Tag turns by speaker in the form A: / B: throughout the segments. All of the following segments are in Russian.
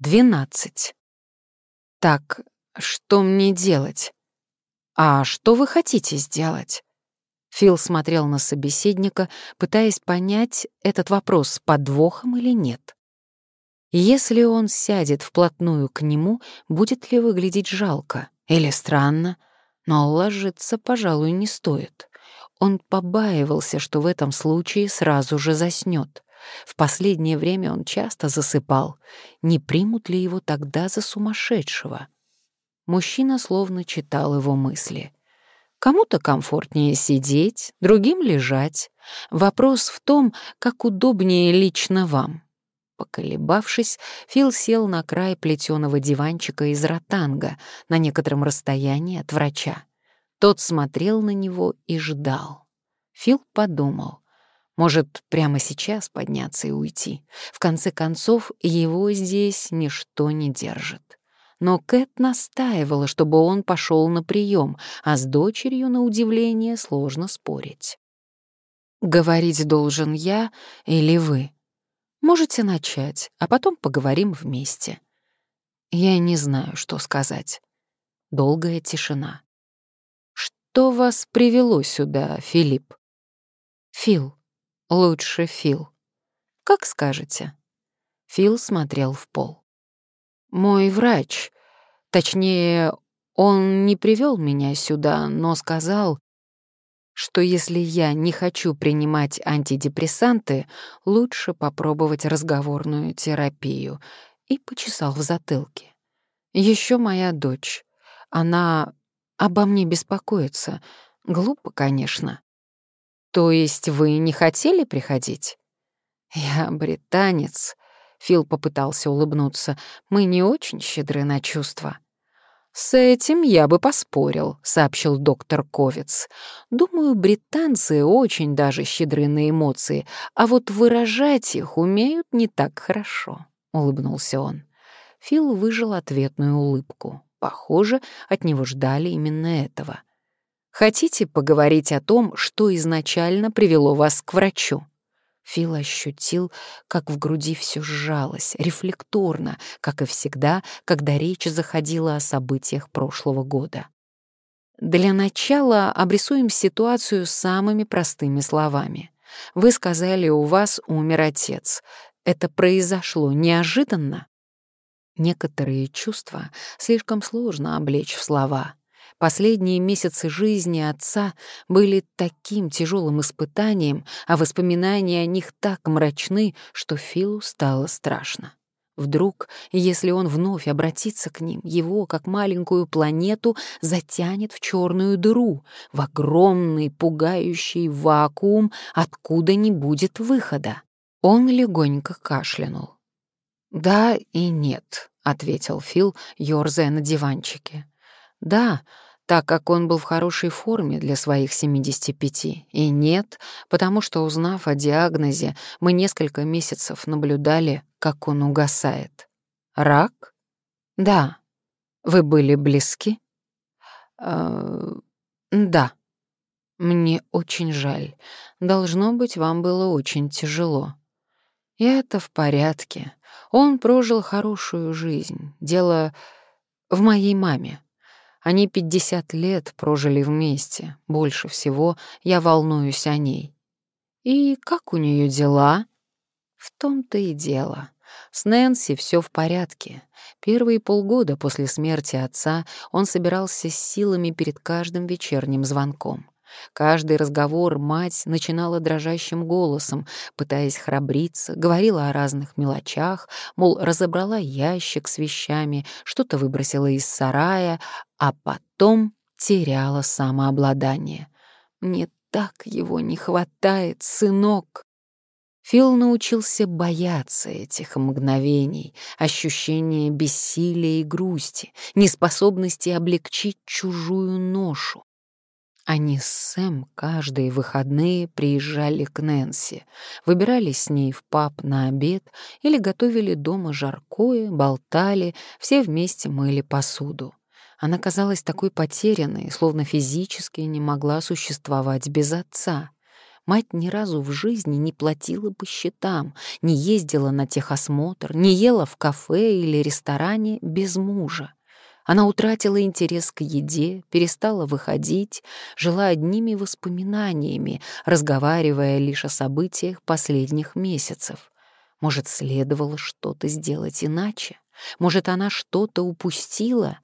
A: Двенадцать. Так, что мне делать? А что вы хотите сделать? Фил смотрел на собеседника, пытаясь понять этот вопрос подвохом или нет. Если он сядет вплотную к нему, будет ли выглядеть жалко или странно, но ложиться, пожалуй, не стоит. Он побаивался, что в этом случае сразу же заснёт. В последнее время он часто засыпал. Не примут ли его тогда за сумасшедшего? Мужчина словно читал его мысли. Кому-то комфортнее сидеть, другим лежать. Вопрос в том, как удобнее лично вам. Поколебавшись, Фил сел на край плетеного диванчика из ротанга на некотором расстоянии от врача. Тот смотрел на него и ждал. Фил подумал, может, прямо сейчас подняться и уйти. В конце концов, его здесь ничто не держит. Но Кэт настаивала, чтобы он пошел на прием, а с дочерью, на удивление, сложно спорить. «Говорить должен я или вы?» Можете начать, а потом поговорим вместе. Я не знаю, что сказать. Долгая тишина. Что вас привело сюда, Филипп? Фил. Лучше Фил. Как скажете. Фил смотрел в пол. Мой врач, точнее, он не привел меня сюда, но сказал, что если я не хочу принимать антидепрессанты, лучше попробовать разговорную терапию, и почесал в затылке. Еще моя дочь. Она обо мне беспокоится. Глупо, конечно. То есть вы не хотели приходить? Я британец. Фил попытался улыбнуться. Мы не очень щедры на чувства. «С этим я бы поспорил», — сообщил доктор Ковец. «Думаю, британцы очень даже щедры на эмоции, а вот выражать их умеют не так хорошо», — улыбнулся он. Фил выжил ответную улыбку. Похоже, от него ждали именно этого. «Хотите поговорить о том, что изначально привело вас к врачу?» Фил ощутил, как в груди все сжалось, рефлекторно, как и всегда, когда речь заходила о событиях прошлого года. Для начала обрисуем ситуацию самыми простыми словами. Вы сказали, у вас умер отец. Это произошло неожиданно? Некоторые чувства слишком сложно облечь в слова — Последние месяцы жизни отца были таким тяжелым испытанием, а воспоминания о них так мрачны, что Филу стало страшно. Вдруг, если он вновь обратится к ним, его, как маленькую планету, затянет в черную дыру, в огромный пугающий вакуум, откуда не будет выхода. Он легонько кашлянул. «Да и нет», — ответил Фил, ёрзая на диванчике. «Да, так как он был в хорошей форме для своих 75, и нет, потому что, узнав о диагнозе, мы несколько месяцев наблюдали, как он угасает. Рак? Да. Вы были близки? Э, да. Мне очень жаль. Должно быть, вам было очень тяжело. И это в порядке. Он прожил хорошую жизнь. Дело в моей маме. Они 50 лет прожили вместе. Больше всего я волнуюсь о ней. И как у нее дела? В том-то и дело. С Нэнси все в порядке. Первые полгода после смерти отца он собирался с силами перед каждым вечерним звонком. Каждый разговор мать начинала дрожащим голосом, пытаясь храбриться, говорила о разных мелочах, мол, разобрала ящик с вещами, что-то выбросила из сарая, а потом теряла самообладание. «Мне так его не хватает, сынок!» Фил научился бояться этих мгновений, ощущения бессилия и грусти, неспособности облегчить чужую ношу. Они с Сэм каждые выходные приезжали к Нэнси, выбирались с ней в паб на обед или готовили дома жаркое, болтали, все вместе мыли посуду. Она казалась такой потерянной, словно физически не могла существовать без отца. Мать ни разу в жизни не платила по счетам, не ездила на техосмотр, не ела в кафе или ресторане без мужа. Она утратила интерес к еде, перестала выходить, жила одними воспоминаниями, разговаривая лишь о событиях последних месяцев. Может, следовало что-то сделать иначе? Может, она что-то упустила?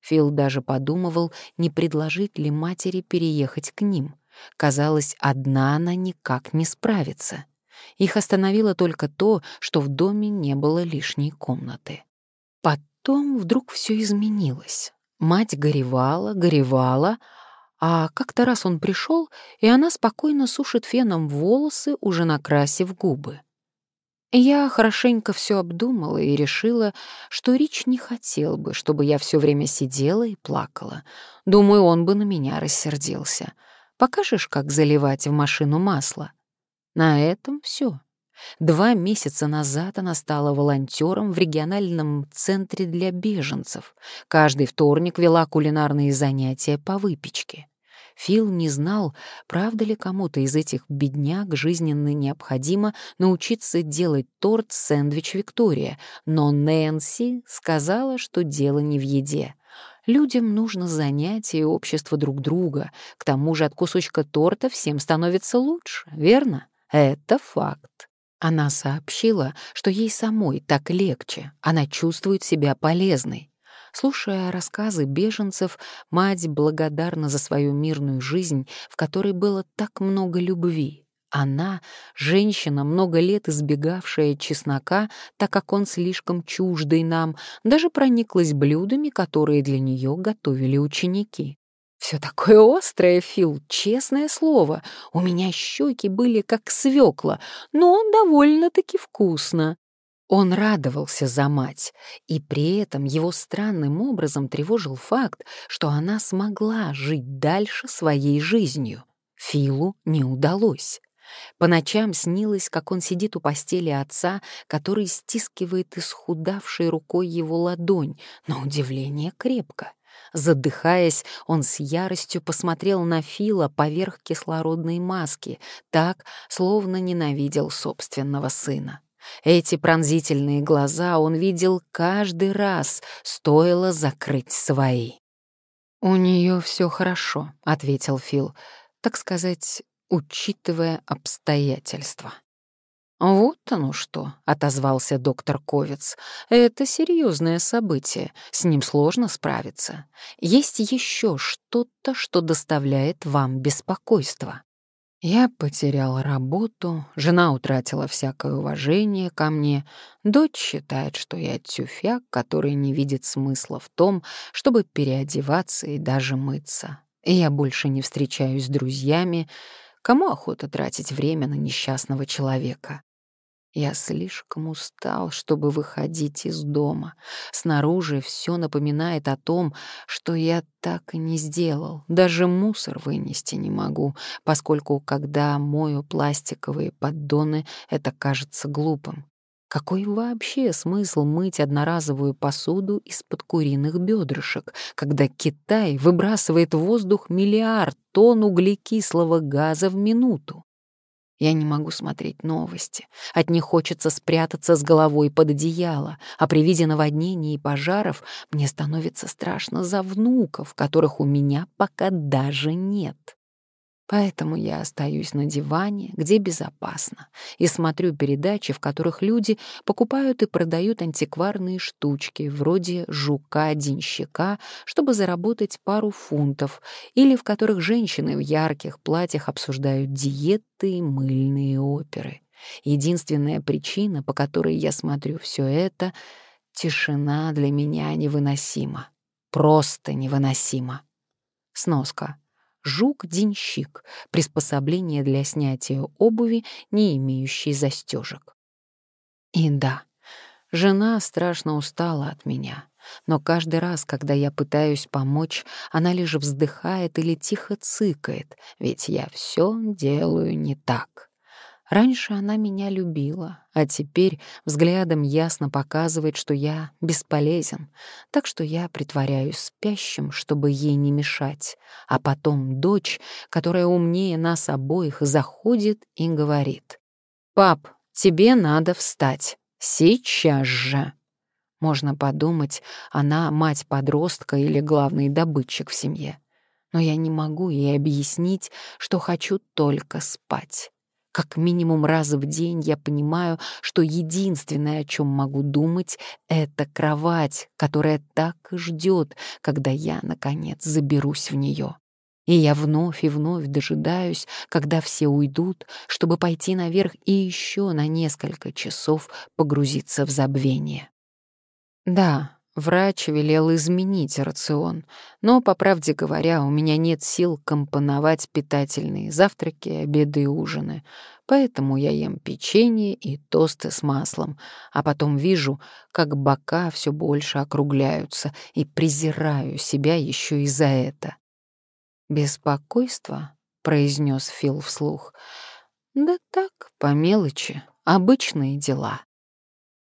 A: Фил даже подумывал, не предложить ли матери переехать к ним. Казалось, одна она никак не справится. Их остановило только то, что в доме не было лишней комнаты. Потом вдруг все изменилось. Мать горевала, горевала, а как-то раз он пришел, и она спокойно сушит феном волосы, уже накрасив губы. Я хорошенько все обдумала и решила, что Рич не хотел бы, чтобы я все время сидела и плакала. Думаю, он бы на меня рассердился. Покажешь, как заливать в машину масло? На этом все. Два месяца назад она стала волонтером в региональном центре для беженцев. Каждый вторник вела кулинарные занятия по выпечке. Фил не знал, правда ли кому-то из этих бедняк жизненно необходимо научиться делать торт «Сэндвич Виктория», но Нэнси сказала, что дело не в еде. Людям нужно занятие и общество друг друга. К тому же от кусочка торта всем становится лучше, верно? Это факт. Она сообщила, что ей самой так легче, она чувствует себя полезной. Слушая рассказы беженцев, мать благодарна за свою мирную жизнь, в которой было так много любви. Она, женщина, много лет избегавшая чеснока, так как он слишком чуждый нам, даже прониклась блюдами, которые для нее готовили ученики. Все такое острое, Фил, честное слово. У меня щеки были как свекла, но довольно-таки вкусно. Он радовался за мать, и при этом его странным образом тревожил факт, что она смогла жить дальше своей жизнью. Филу не удалось. По ночам снилось, как он сидит у постели отца, который стискивает исхудавшей рукой его ладонь, на удивление крепко. Задыхаясь, он с яростью посмотрел на Фила поверх кислородной маски, так, словно ненавидел собственного сына. Эти пронзительные глаза он видел каждый раз, стоило закрыть свои. «У нее все хорошо», — ответил Фил, так сказать, учитывая обстоятельства. «Вот оно что», — отозвался доктор Ковец. «Это серьезное событие, с ним сложно справиться. Есть еще что-то, что доставляет вам беспокойство». Я потерял работу, жена утратила всякое уважение ко мне, дочь считает, что я тюфяк, который не видит смысла в том, чтобы переодеваться и даже мыться. Я больше не встречаюсь с друзьями, кому охота тратить время на несчастного человека. Я слишком устал, чтобы выходить из дома. Снаружи все напоминает о том, что я так и не сделал. Даже мусор вынести не могу, поскольку, когда мою пластиковые поддоны, это кажется глупым. Какой вообще смысл мыть одноразовую посуду из-под куриных бедрышек, когда Китай выбрасывает в воздух миллиард тонн углекислого газа в минуту? Я не могу смотреть новости. От них хочется спрятаться с головой под одеяло, а при виде наводнений и пожаров мне становится страшно за внуков, которых у меня пока даже нет. Поэтому я остаюсь на диване, где безопасно, и смотрю передачи, в которых люди покупают и продают антикварные штучки, вроде жука-денщика, чтобы заработать пару фунтов, или в которых женщины в ярких платьях обсуждают диеты и мыльные оперы. Единственная причина, по которой я смотрю все это — тишина для меня невыносима. Просто невыносима. Сноска. Жук-денщик — приспособление для снятия обуви, не имеющей застежек. И да, жена страшно устала от меня, но каждый раз, когда я пытаюсь помочь, она лишь вздыхает или тихо цыкает, ведь я все делаю не так. Раньше она меня любила, а теперь взглядом ясно показывает, что я бесполезен, так что я притворяюсь спящим, чтобы ей не мешать. А потом дочь, которая умнее нас обоих, заходит и говорит. «Пап, тебе надо встать. Сейчас же!» Можно подумать, она мать подростка или главный добытчик в семье. Но я не могу ей объяснить, что хочу только спать. Как минимум раз в день я понимаю, что единственное, о чем могу думать, это кровать, которая так и ждет, когда я, наконец, заберусь в нее. И я вновь и вновь дожидаюсь, когда все уйдут, чтобы пойти наверх и еще на несколько часов погрузиться в забвение. Да, Врач велел изменить рацион, но, по правде говоря, у меня нет сил компоновать питательные завтраки, обеды и ужины, поэтому я ем печенье и тосты с маслом, а потом вижу, как бока все больше округляются, и презираю себя еще и за это. «Беспокойство?» — произнес Фил вслух. «Да так, по мелочи, обычные дела».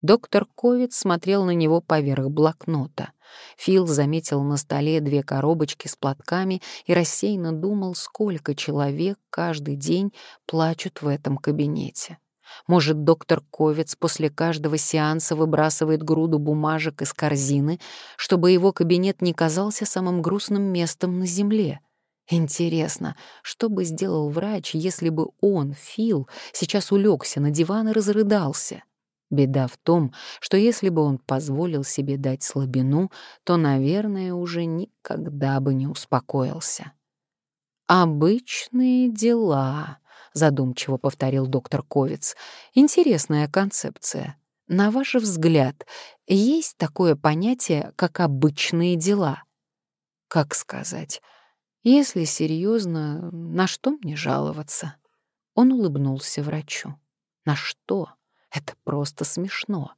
A: Доктор Ковид смотрел на него поверх блокнота. Фил заметил на столе две коробочки с платками и рассеянно думал, сколько человек каждый день плачут в этом кабинете. Может, доктор Ковец после каждого сеанса выбрасывает груду бумажек из корзины, чтобы его кабинет не казался самым грустным местом на земле. Интересно, что бы сделал врач, если бы он, Фил, сейчас улегся на диван и разрыдался? Беда в том, что если бы он позволил себе дать слабину, то, наверное, уже никогда бы не успокоился. «Обычные дела», — задумчиво повторил доктор Ковец. «Интересная концепция. На ваш взгляд, есть такое понятие, как обычные дела?» «Как сказать? Если серьезно, на что мне жаловаться?» Он улыбнулся врачу. «На что?» Это просто смешно.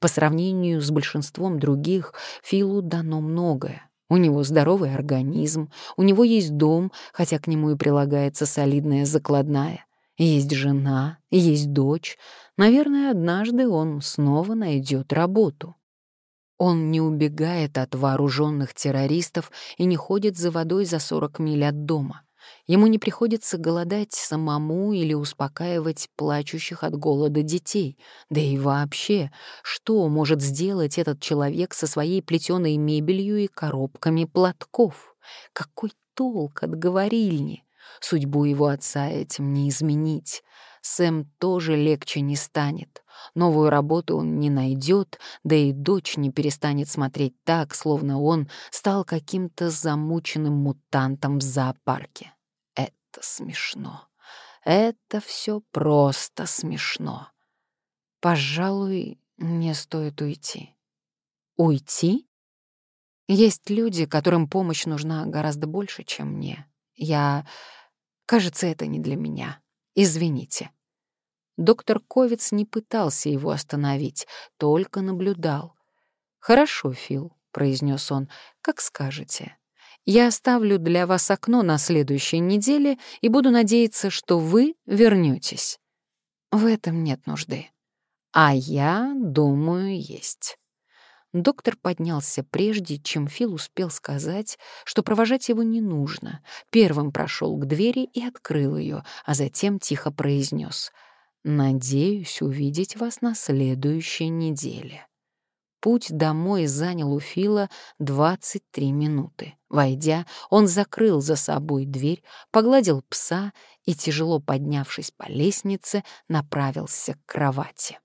A: По сравнению с большинством других, Филу дано многое. У него здоровый организм, у него есть дом, хотя к нему и прилагается солидная закладная. Есть жена, есть дочь. Наверное, однажды он снова найдет работу. Он не убегает от вооруженных террористов и не ходит за водой за 40 миль от дома. Ему не приходится голодать самому или успокаивать плачущих от голода детей. Да и вообще, что может сделать этот человек со своей плетеной мебелью и коробками платков? Какой толк от говорильни? Судьбу его отца этим не изменить. Сэм тоже легче не станет. Новую работу он не найдет, да и дочь не перестанет смотреть так, словно он стал каким-то замученным мутантом в зоопарке. Это смешно. Это все просто смешно. Пожалуй, мне стоит уйти. Уйти? Есть люди, которым помощь нужна гораздо больше, чем мне. Я... Кажется, это не для меня. Извините. Доктор Ковец не пытался его остановить, только наблюдал. «Хорошо, Фил», — произнес он, — «как скажете. Я оставлю для вас окно на следующей неделе и буду надеяться, что вы вернетесь. В этом нет нужды. А я думаю, есть. Доктор поднялся прежде, чем Фил успел сказать, что провожать его не нужно. Первым прошел к двери и открыл ее, а затем тихо произнес «Надеюсь увидеть вас на следующей неделе». Путь домой занял у Фила 23 минуты. Войдя, он закрыл за собой дверь, погладил пса и, тяжело поднявшись по лестнице, направился к кровати.